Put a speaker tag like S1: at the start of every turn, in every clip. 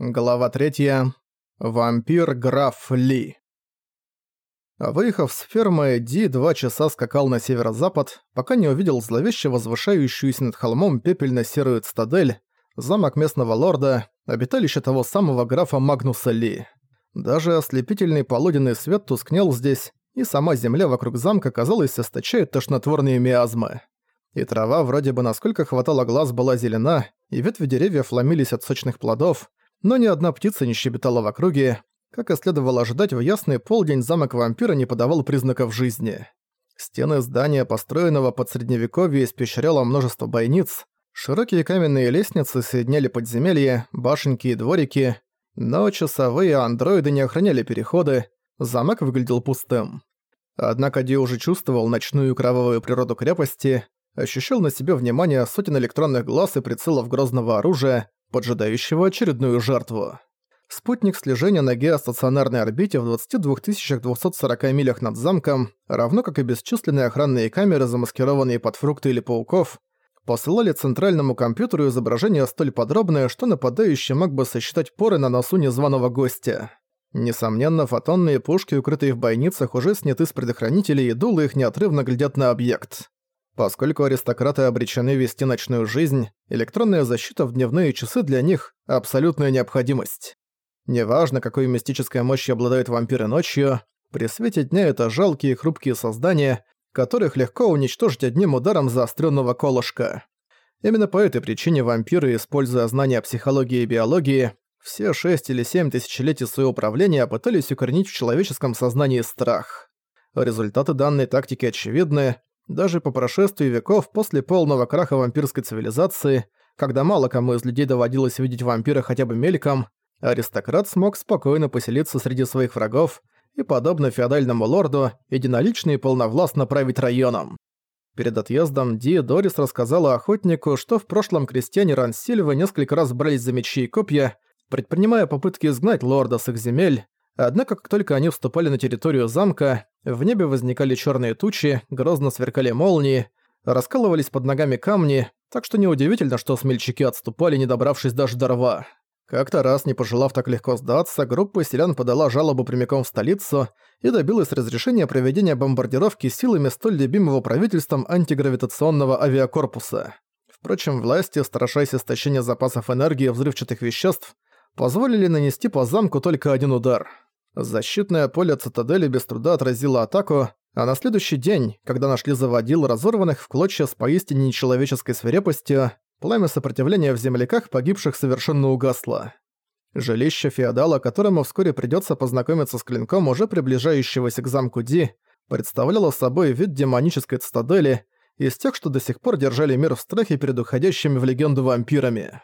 S1: Глава 3. Вампир граф Ли. Выехав с фермы, Ди два часа скакал на северо-запад, пока не увидел зловеще возвышающуюся над холмом пепельно-серую цитадель, замок местного лорда, обиталище того самого графа Магнуса Ли. Даже ослепительный полуденный свет тускнел здесь, и сама земля вокруг замка, казалось, источает тошнотворные миазмы. И трава вроде бы насколько хватало глаз была зелена, и ветви деревьев ломились от сочных плодов, но ни одна птица не щебетала в округе. Как и следовало ожидать, в ясный полдень замок вампира не подавал признаков жизни. Стены здания, построенного под средневековье, испещряло множество бойниц, широкие каменные лестницы соединяли подземелья, башенки и дворики, но часовые андроиды не охраняли переходы, замок выглядел пустым. Однако Ди уже чувствовал ночную кровавую природу крепости, ощущал на себе внимание сотен электронных глаз и прицелов грозного оружия, поджидающего очередную жертву. Спутник слежения на геостационарной орбите в 22 240 милях над замком, равно как и бесчисленные охранные камеры, замаскированные под фрукты или пауков, посылали центральному компьютеру изображение столь подробное, что нападающий мог бы сосчитать поры на носу незваного гостя. Несомненно, фотонные пушки, укрытые в бойницах, уже сняты с предохранителей и дулы их неотрывно глядят на объект. Поскольку аристократы обречены вести ночную жизнь, электронная защита в дневные часы для них – абсолютная необходимость. Неважно, какой мистической мощью обладают вампиры ночью, при свете дня это жалкие хрупкие создания, которых легко уничтожить одним ударом заостренного колышка. Именно по этой причине вампиры, используя знания психологии и биологии, все шесть или семь тысячелетий своего правления пытались укоренить в человеческом сознании страх. Результаты данной тактики очевидны, даже по прошествии веков после полного краха вампирской цивилизации, когда мало кому из людей доводилось видеть вампира хотя бы мельком, аристократ смог спокойно поселиться среди своих врагов и, подобно феодальному лорду, единолично и полновластно править районом. Перед отъездом Ди Дорис рассказала охотнику, что в прошлом крестьяне Рансильва несколько раз брались за мечи и копья, предпринимая попытки изгнать лорда с их земель, Однако, как только они вступали на территорию замка, в небе возникали черные тучи, грозно сверкали молнии, раскалывались под ногами камни, так что неудивительно, что смельчаки отступали, не добравшись даже до рва. Как-то раз, не пожелав так легко сдаться, группа селян подала жалобу прямиком в столицу и добилась разрешения проведения бомбардировки силами столь любимого правительством антигравитационного авиакорпуса. Впрочем, власти, страшась истощения запасов энергии и взрывчатых веществ, позволили нанести по замку только один удар — Защитное поле цитадели без труда отразило атаку, а на следующий день, когда нашли заводил разорванных в клочья с поистине нечеловеческой свирепостью, пламя сопротивления в земляках погибших совершенно угасло. Жилище феодала, которому вскоре придётся познакомиться с клинком, уже приближающегося к замку Ди, представляло собой вид демонической цитадели из тех, что до сих пор держали мир в страхе перед уходящими в легенду вампирами.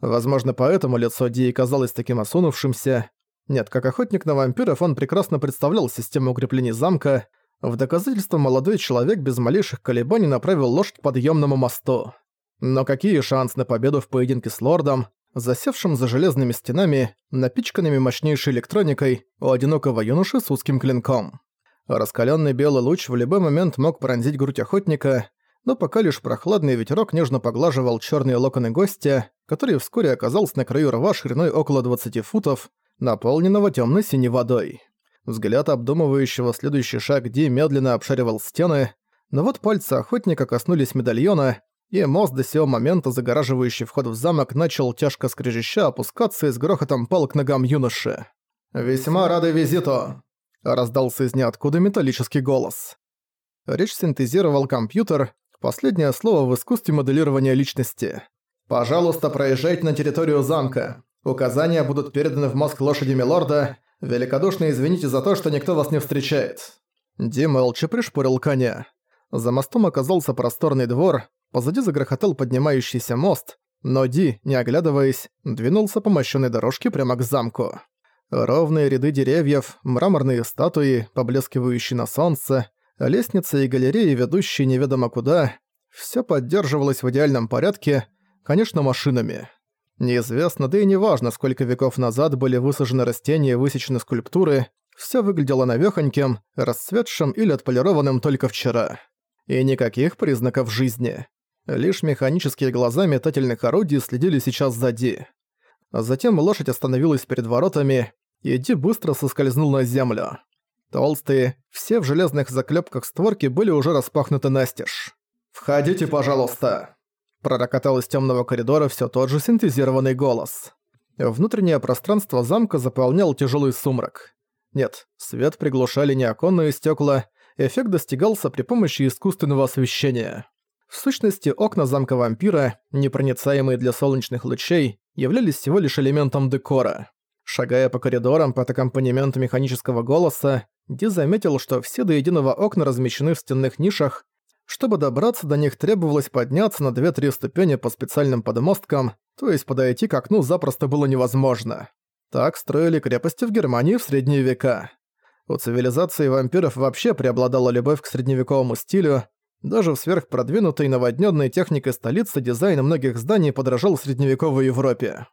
S1: Возможно, поэтому лицо Ди казалось таким осунувшимся, нет, как охотник на вампиров он прекрасно представлял систему укреплений замка. В доказательство молодой человек без малейших колебаний направил лошадь к подъемному мосту. Но какие шансы на победу в поединке с лордом, засевшим за железными стенами, напичканными мощнейшей электроникой, у одинокого юноши с узким клинком? Раскаленный белый луч в любой момент мог пронзить грудь охотника, но пока лишь прохладный ветерок нежно поглаживал черные локоны гостя, который вскоре оказался на краю рва шириной около 20 футов, наполненного темно-синей водой. Взгляд обдумывающего следующий шаг Ди медленно обшаривал стены, но вот пальцы охотника коснулись медальона, и мост до сего момента, загораживающий вход в замок, начал тяжко скрежеща опускаться и с грохотом пал к ногам юноши. «Весьма рады визиту!» – раздался из ниоткуда металлический голос. Речь синтезировал компьютер, последнее слово в искусстве моделирования личности. «Пожалуйста, проезжайте на территорию замка. Указания будут переданы в мозг лошади Милорда. Великодушно извините за то, что никто вас не встречает». Ди молча пришпорил коня. За мостом оказался просторный двор, позади загрохотал поднимающийся мост, но Ди, не оглядываясь, двинулся по мощенной дорожке прямо к замку. Ровные ряды деревьев, мраморные статуи, поблескивающие на солнце, лестницы и галереи, ведущие неведомо куда, все поддерживалось в идеальном порядке, конечно, машинами. Неизвестно, да и неважно, сколько веков назад были высажены растения и высечены скульптуры, все выглядело навёхоньким, расцветшим или отполированным только вчера. И никаких признаков жизни. Лишь механические глаза метательных орудий следили сейчас за Ди. Затем лошадь остановилась перед воротами, и Ди быстро соскользнул на землю. Толстые, все в железных заклепках створки были уже распахнуты настежь. «Входите, пожалуйста!» Пророкотал из темного коридора все тот же синтезированный голос. Внутреннее пространство замка заполнял тяжелый сумрак. Нет, свет приглушали не оконные стекла, эффект достигался при помощи искусственного освещения. В сущности, окна замка вампира, непроницаемые для солнечных лучей, являлись всего лишь элементом декора. Шагая по коридорам под аккомпанемент механического голоса, Ди заметил, что все до единого окна размещены в стенных нишах. Чтобы добраться до них, требовалось подняться на 2-3 ступени по специальным подмосткам, то есть подойти к окну запросто было невозможно. Так строили крепости в Германии в средние века. У цивилизации вампиров вообще преобладала любовь к средневековому стилю, даже в сверхпродвинутой наводненной техникой столицы дизайн многих зданий подражал средневековой Европе.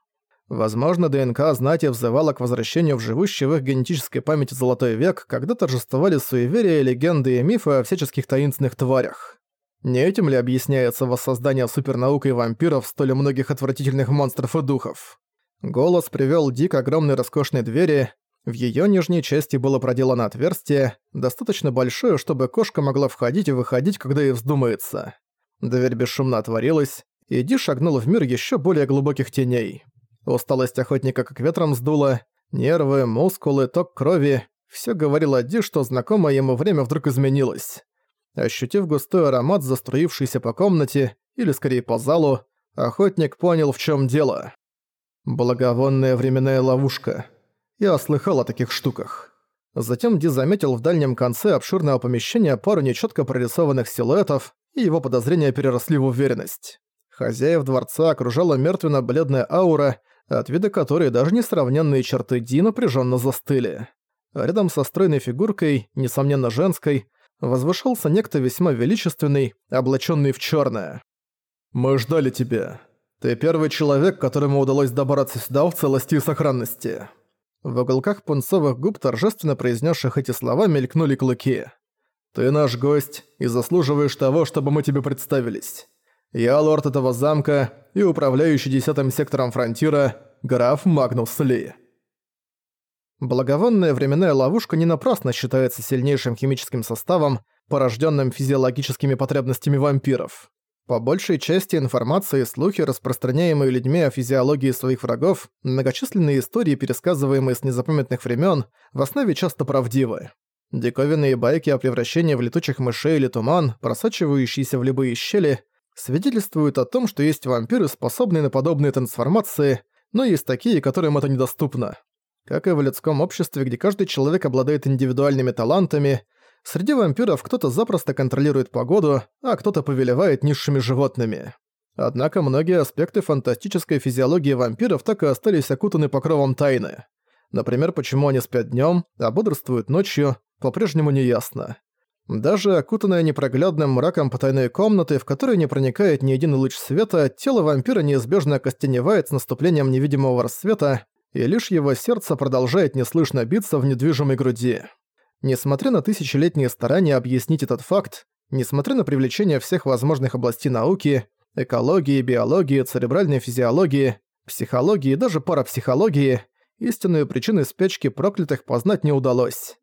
S1: Возможно, ДНК знати взывала к возвращению в живущий в их генетической памяти Золотой век, когда торжествовали суеверия, легенды и мифы о всяческих таинственных тварях. Не этим ли объясняется воссоздание супернаукой вампиров столь многих отвратительных монстров и духов? Голос привел Ди к огромной роскошной двери, в ее нижней части было проделано отверстие, достаточно большое, чтобы кошка могла входить и выходить, когда ей вздумается. Дверь бесшумно отворилась, и Ди шагнул в мир еще более глубоких теней. Усталость охотника как ветром сдуло, нервы, мускулы, ток крови – все говорило Ди, что знакомое ему время вдруг изменилось. Ощутив густой аромат, заструившийся по комнате, или скорее по залу, охотник понял, в чем дело. Благовонная временная ловушка. Я слыхал о таких штуках. Затем Ди заметил в дальнем конце обширного помещения пару нечётко прорисованных силуэтов, и его подозрения переросли в уверенность. Хозяев дворца окружала мертвенно-бледная аура, от вида которой даже несравненные черты Ди напряженно застыли. Рядом со стройной фигуркой, несомненно женской, возвышался некто весьма величественный, облаченный в черное. «Мы ждали тебя. Ты первый человек, которому удалось добраться сюда в целости и сохранности». В уголках пунцовых губ, торжественно произнесших эти слова, мелькнули клыки. «Ты наш гость и заслуживаешь того, чтобы мы тебе представились. Я лорд этого замка и управляющий десятым сектором фронтира, граф Магнус Ли». Благовонная временная ловушка не напрасно считается сильнейшим химическим составом, порожденным физиологическими потребностями вампиров. По большей части информация и слухи, распространяемые людьми о физиологии своих врагов, многочисленные истории, пересказываемые с незапамятных времен, в основе часто правдивы. Диковинные байки о превращении в летучих мышей или туман, просачивающиеся в любые щели, свидетельствуют о том, что есть вампиры, способные на подобные трансформации, но есть такие, которым это недоступно. Как и в людском обществе, где каждый человек обладает индивидуальными талантами, Среди вампиров кто-то запросто контролирует погоду, а кто-то повелевает низшими животными. Однако многие аспекты фантастической физиологии вампиров так и остались окутаны покровом тайны. Например, почему они спят днём, а бодрствуют ночью, по-прежнему не ясно. Даже окутанная непроглядным мраком потайной комнаты, в которой не проникает ни один луч света, тело вампира неизбежно окостеневает с наступлением невидимого рассвета, и лишь его сердце продолжает неслышно биться в недвижимой груди. Несмотря на тысячелетние старания объяснить этот факт, несмотря на привлечение всех возможных областей науки, экологии, биологии, церебральной физиологии, психологии и даже парапсихологии, истинную причину спячки проклятых познать не удалось.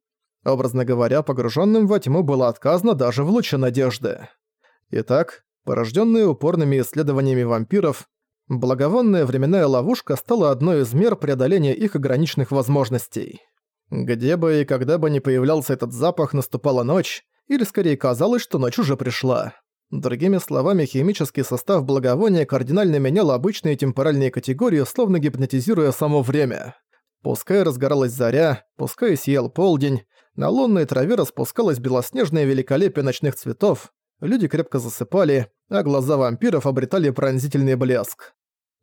S1: Образно говоря, погруженным во тьму было отказано даже в луче надежды. Итак, порожденные упорными исследованиями вампиров, благовонная временная ловушка стала одной из мер преодоления их ограниченных возможностей. Где бы и когда бы ни появлялся этот запах, наступала ночь, или скорее казалось, что ночь уже пришла. Другими словами, химический состав благовония кардинально менял обычные темпоральные категории, словно гипнотизируя само время. Пускай разгоралась заря, пускай сиял полдень, на лунной траве распускалось белоснежное великолепие ночных цветов, люди крепко засыпали, а глаза вампиров обретали пронзительный блеск.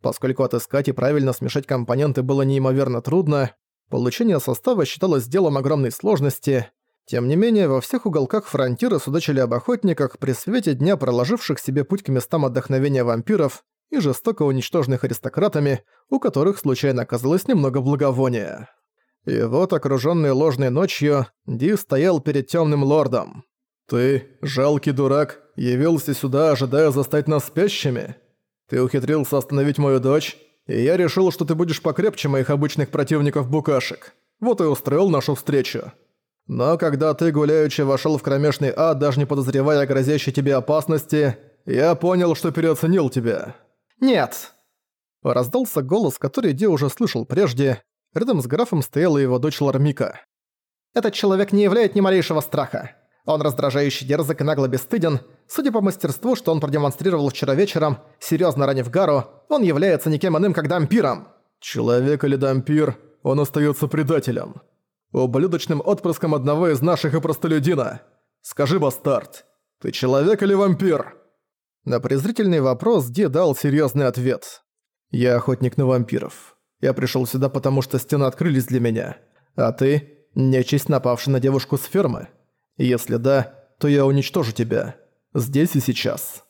S1: Поскольку отыскать и правильно смешать компоненты было неимоверно трудно, Получение состава считалось делом огромной сложности. Тем не менее, во всех уголках фронтира судачили об охотниках при свете дня проложивших себе путь к местам отдохновения вампиров и жестоко уничтоженных аристократами, у которых случайно оказалось немного благовония. И вот, окружённый ложной ночью, Ди стоял перед тёмным лордом. «Ты, жалкий дурак, явился сюда, ожидая застать нас спящими? Ты ухитрился остановить мою дочь, И я решил, что ты будешь покрепче моих обычных противников-букашек. Вот и устроил нашу встречу. Но когда ты, гуляючи, вошел в кромешный ад, даже не подозревая о грозящей тебе опасности, я понял, что переоценил тебя».
S2: «Нет!»
S1: Раздался голос, который Ди уже слышал прежде. Рядом с графом стояла его дочь Лармика.
S2: «Этот человек не являет ни малейшего страха. Он раздражающий дерзок и нагло бесстыден. Судя по мастерству, что он продемонстрировал вчера вечером, серьезно ранив Гару, он является никем иным, как дампиром».
S1: «Человек или дампир, он остается предателем. Ублюдочным отпрыском одного из наших и простолюдина. Скажи, бастард, ты человек или вампир?» На презрительный вопрос Ди дал серьезный ответ. «Я охотник на вампиров. Я пришел сюда, потому что стены открылись для меня. А ты – нечисть, напавшая на девушку с фермы?» Если да, то я уничтожу тебя. Здесь и сейчас.